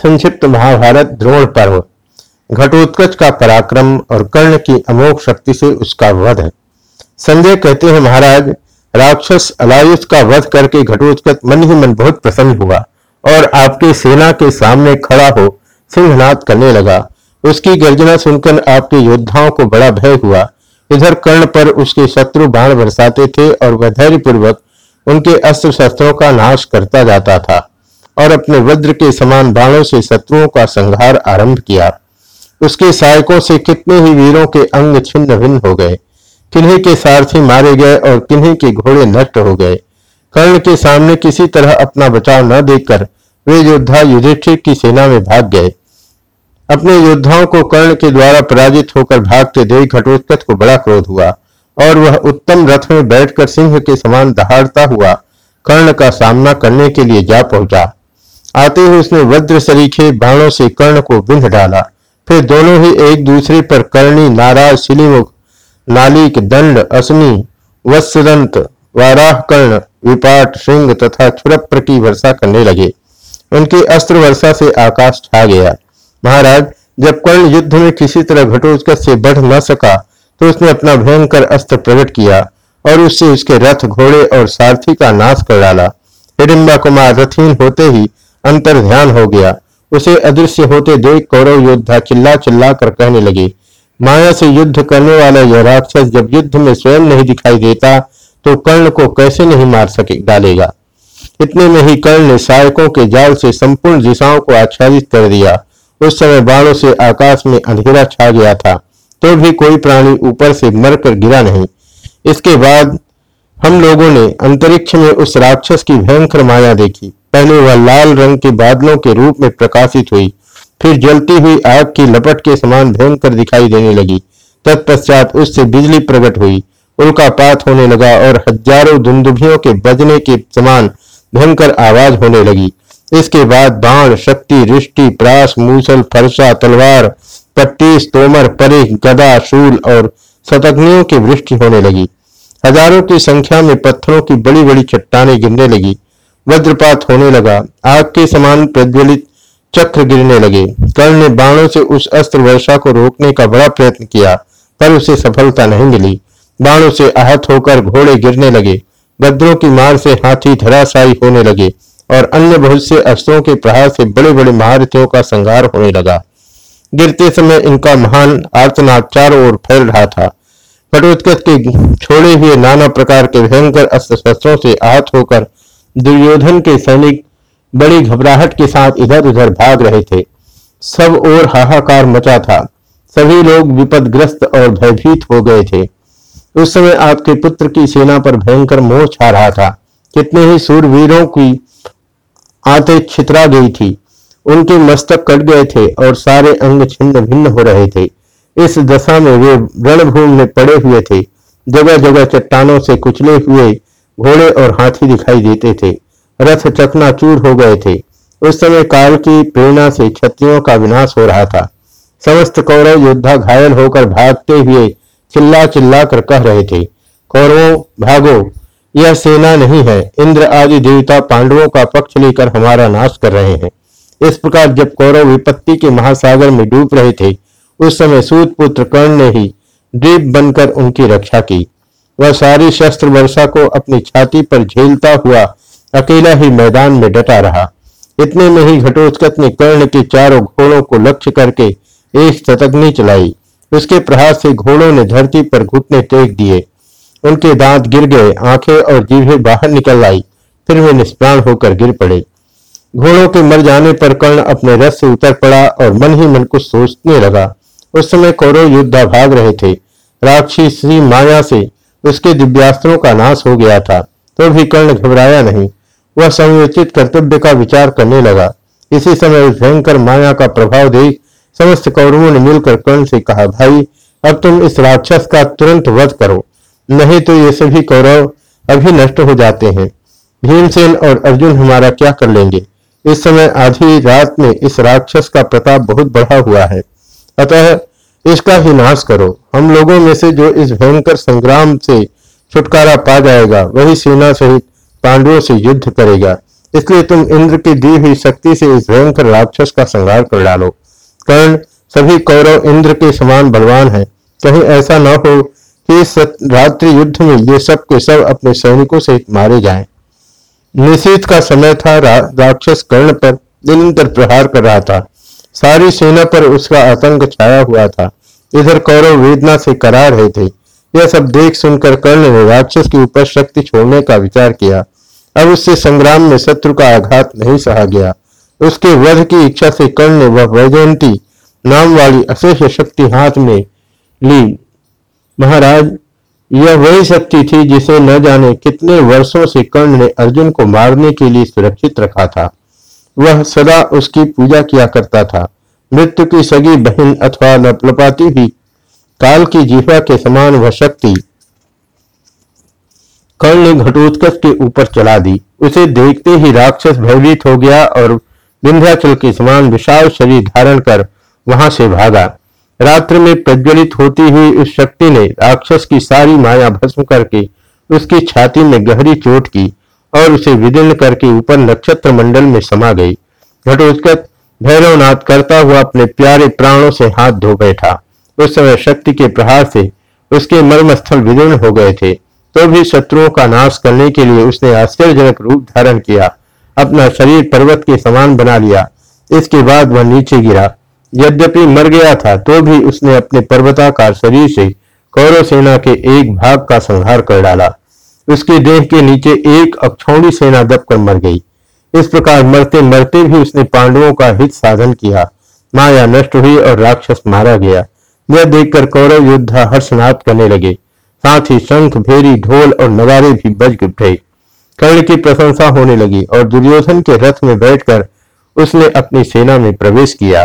संक्षिप्त महाभारत द्रोण पर्व। घटोत्कच का पराक्रम और कर्ण की अमोघ शक्ति से उसका वध संजय कहते हैं, महाराज, राक्षस अलायुष का वध करके घटोत्कच मन ही मन बहुत प्रसन्न हुआ और आपके सेना के सामने खड़ा हो सिंहनाद करने लगा। उसकी गर्जना सुनकर आपके योद्धाओं को बड़ा भय हुआ। इधर कर्ण पर उसके शत्रु बाण बरसाते थे और वह धैर्यपूर्वक उनके अस्त्र शस्त्रों का नाश करता जाता था। और अपने वज्र के समान बाणों से शत्रुओं का संहार आरंभ किया। उसके सहायकों से कितने ही वीरों के अंग छिन्न भिन्न हो गए। किन्हीं के सारथी मारे गए और किन्हीं के घोड़े नष्ट हो गए। कर्ण के सामने किसी तरह अपना बचाव न देखकर वे योद्धा युधिष्ठिर की सेना में भाग गए। अपने योद्धाओं को कर्ण के द्वारा पराजित होकर भागते देख घटोत्कच को बड़ा क्रोध हुआ और वह उत्तम रथ में बैठकर सिंह के समान दहाड़ता हुआ कर्ण का सामना करने के लिए जा पहुँचा। आते ही उसने वज्र सरीखे बाणों से कर्ण को बिंध डाला। फिर दोनों ही एक दूसरे पर कर्णी, नाराज़ शिलीमुख नालिक, दंड असनी वत्सदंत, वाराह, कर्ण, विपाट श्रृंग तथा छुरप्र की वर्षा करने लगे। उनकी अस्त्र वर्षा से आकाश छा गया। महाराज, जब कर्ण युद्ध में किसी तरह घटोत्कच से बढ़ न सका तो उसने अपना भयंकर अस्त्र प्रकट किया और उससे उसके रथ, घोड़े और सारथी का नाश कर डाला। हिडिम्बा कुमार रथहीन होते ही अंतर ध्यान हो गया। उसे अदृश्य होते देख कौरव योद्धा चिल्ला चिल्ला कर कहने लगे, माया से युद्ध करने वाला यह राक्षस जब युद्ध में स्वयं नहीं दिखाई देता तो कर्ण को कैसे नहीं मार सके, डालेगा। इतने में ही कर्ण ने सहायकों के जाल से संपूर्ण दिशाओं को आच्छादित कर दिया। उस समय बाणों से आकाश में अंधेरा छा गया था तो भी कोई प्राणी ऊपर से मरकर गिरा नहीं। इसके बाद हम लोगों ने अंतरिक्ष में उस राक्षस की भयंकर माया देखी। पहले वह लाल रंग के बादलों के रूप में प्रकाशित हुई। फिर जलती हुई आग की लपट के समान भयंकर दिखाई देने लगी। तत्पश्चात उससे बिजली प्रकट हुई। उल्कापात होने लगा और हज़ारों दुंदुभियों के बजने के समान भयंकर आवाज़ होने लगी। इसके बाद बाण, शक्ति, रिष्टि, प्रास, मूसल, फरसा, तलवार पट्टी तोमर परे गदा, शूल और शतग्नियों की वृष्टि होने लगी। हज़ारों की संख्या में पत्थरों की बड़ी बड़ी चट्टाने गिरने लगी। वज्रपात होने लगा। आग के समान प्रज्वलित चक्र गिरने लगे। कर्ण ने बाणों से उस अस्त्र वर्षा को रोकने का बड़ा प्रयत्न किया, पर उसे सफलता नहीं मिली। बाणों से आहत होकर घोड़े गिरने लगे। गद्रों की मार से हाथी धराशायी होने लगे और अन्य बहुत से अस्त्रों के प्रहार से बड़े बड़े महारथियों का संहार होने लगा। गिरते समय इनका महान आर्तनाद चारों ओर फैल रहा था। कटोत्कच के छोड़े हुए नाना प्रकार के भयंकर अस्त्र शस्त्रों से आहत होकर दुर्योधन के सैनिक बड़ी घबराहट के साथ इधर उधर भाग रहे थे। सब ओर हाहाकार मचा था। सभी लोग विपदग्रस्त और भयभीत हो गए थे। उस समय आपके पुत्र की सेना पर भयंकर मोह छा रहा था। कितने ही सूरवीरों की आते छितरा गई थी। उनके मस्तक कट गए थे और सारे अंग छिन्न भिन्न हो रहे थे। इस दशा में वे रणभूमि में पड़े हुए थे। जगह जगह चट्टानों से कुचले हुए घोड़े और हाथी दिखाई देते थे। रथ चकनाचूर हो गए थे। उस समय काल की प्रेरणा से क्षत्रियों का विनाश हो रहा था। समस्त कौरव योद्धा घायल होकर भागते हुए चिल्ला चिल्ला कर कह रहे थे, कौरवों, भागो। यह सेना नहीं है। इंद्र आदि देवता पांडवों का पक्ष लेकर हमारा नाश कर रहे हैं। इस प्रकार जब कौरव विपत्ति के महासागर में डूब रहे थे, उस समय सूत पुत्र कर्ण ने ही द्वीप बनकर उनकी रक्षा की। वह सारी शस्त्र वर्षा को अपनी छाती पर झेलता हुआ अकेला ही मैदान में डटा रहा। इतने में ही घटोत्कच ने कर्ण के चारों घोड़ों को लक्ष्य करके एक शतग्नि चलाई। उसके प्रहार से घोड़ों ने धरती पर घुटने टेक दिए। उनके दांत गिर गए, आँखें और जीभे बाहर निकल आई। फिर वे निष्प्राण होकर गिर पड़े। घोड़ों के मर जाने पर कर्ण अपने रथ से उतर पड़ा और मन ही मन कुछ सोचने लगा। उस समय कौरव योद्धा भाग रहे थे। राक्षसी माया से उसके दिव्यास्त्रों का नाश हो गया था तो भी कर्ण घबराया नहीं। वह संयोचित कर्तव्य का विचार करने लगा। इसी समय उस भयंकर माया का प्रभाव देख समस्त कौरवों ने मिलकर कर्ण से कहा, भाई, अब तुम इस राक्षस का तुरंत वध करो, नहीं तो ये सभी कौरव अभी नष्ट हो जाते हैं। भीमसेन और अर्जुन हमारा क्या कर लेंगे? इस समय आधी रात में इस राक्षस का प्रताप बहुत बढ़ा हुआ है। अतः इसका ही नाश करो। हम लोगों में से जो इस भयंकर संग्राम से छुटकारा पा जाएगा वही सेना सहित पांडवों से युद्ध करेगा। इसलिए तुम इंद्र की दी हुई शक्ति से इस भयंकर राक्षस का संहार कर डालो। कर्ण सभी कौरव इंद्र के समान बलवान है। कहीं ऐसा न हो कि रात्रि युद्ध में ये सब के सब अपने सैनिकों से मारे जाएँ। निशीत का समय था रा, राक्षस कर्ण पर निरंतर प्रहार कर रहा था। सारी सेना पर उसका आतंक छाया हुआ था। इधर कौरव वेदना से करा रहे थे। यह सब देख सुनकर कर्ण ने राक्षस के ऊपर शक्ति छोड़ने का विचार किया। अब उससे संग्राम में शत्रु का आघात नहीं सहा गया। उसके वध की इच्छा से कर्ण ने वह वैजयंती नाम वाली अशेष शक्ति हाथ में ली। महाराज, यह वही शक्ति थी जिसे न जाने कितने वर्षों से कर्ण ने अर्जुन को मारने के लिए सुरक्षित रखा था। वह सदा उसकी पूजा किया करता था। मृत्यु की सगी बहन अथवा लपलपाती हुई, काल की जीवा के समान वह शक्ति कर्ण ने घटोत्कच के ऊपर चला दी। उसे देखते ही राक्षस भयभीत हो गया और विंध्याचल के समान विशाल शरीर धारण कर वहाँ से भागा। रात्र में प्रज्वलित होती हुई उस शक्ति ने राक्षस की सारी माया भस्म करके उसकी छाती में गहरी चोट की। और उसे विदीर्ण करके ऊपर नक्षत्र मंडल में समा गई। घटोत्कच भैरवनाथ करता हुआ अपने प्यारे प्राणों से हाथ धो बैठा। उस समय शक्ति के प्रहार से उसके मर्मस्थल विदीर्ण हो गए थे। तो भी शत्रुओं का नाश करने के लिए उसने आश्चर्यजनक रूप धारण किया। अपना शरीर पर्वत के समान बना लिया। इसके बाद वह नीचे गिरा। यद्यपि मर गया था तो भी उसने अपने पर्वताकार शरीर से कौरव सेना के एक भाग का संहार कर डाला। उसके देह के नीचे एक अक्षौणी सेना दबकर मर गई। इस प्रकार मरते मरते भी उसने पांडवों का हित साधन किया। माया नष्ट हुई और राक्षस मारा गया। यह देखकर कौरव योद्धा हर्षनाथ करने लगे। साथ ही शंख, भेरी, ढोल और नगारे भी बज उठे। कर्ण की प्रशंसा होने लगी और दुर्योधन के रथ में बैठकर उसने अपनी सेना में प्रवेश किया।